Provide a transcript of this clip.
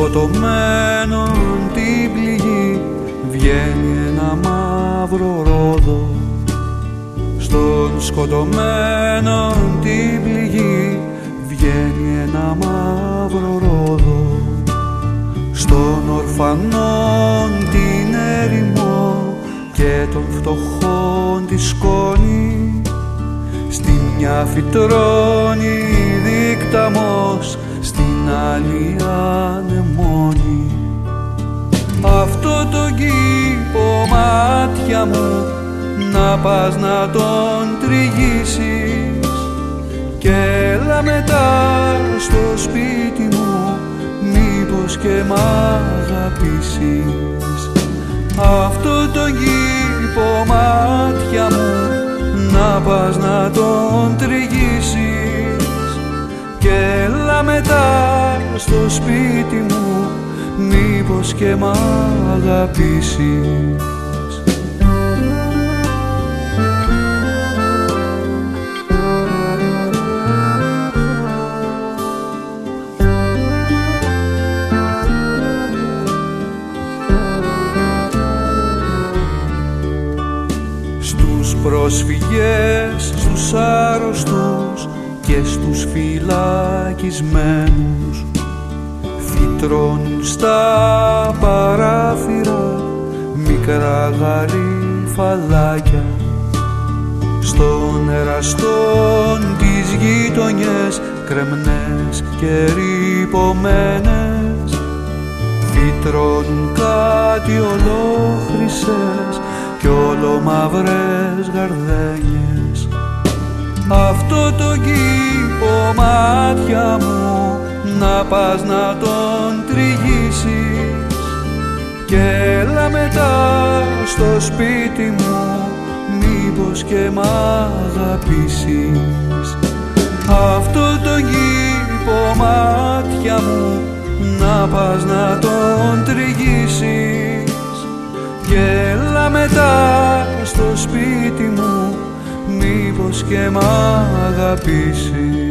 σκοτωμένον την πληγή. Βγαίνει ένα μαύρο ρόδο στον σκοτωμένον την πληγή. Βγαίνει ένα μαύρο ρόδο στον ορφανόν την έρημο και των φτωχών τη σκόνη. Στην μια φυτρώνει δίκταμος στην άλλη μάτια μου να πας να τον τριγύσεις. Και έλα μετά στο σπίτι μου μήπως και μ' αγαπήσεις. Αυτό το κήπο μάτια μου να πας να τον τριγύσεις. Και έλα μετά στο σπίτι μου μήπως και μ' αγαπήσεις πρόσφυγες, στους άρρωστους και στους φυλακισμένους. Φυτρώνουν στα παράθυρα μικρά γαρίφαλάκια στον εραστόν τις γειτονιές κρεμνές και ρηπομένες φυτρώνουν κάτι ολόχρυσες κι όλο μαύρες γαρδένιες αυτό το κήπο μάτια μου να πας να τον τριγύσεις. Και έλα μετά στο σπίτι μου μήπως και μ' αγαπήσεις. Αυτό το κήπο μάτια μου να πας να τον τριγύσεις. Και έλα μετά στο σπίτι μου μήπως και μ' αγαπήσεις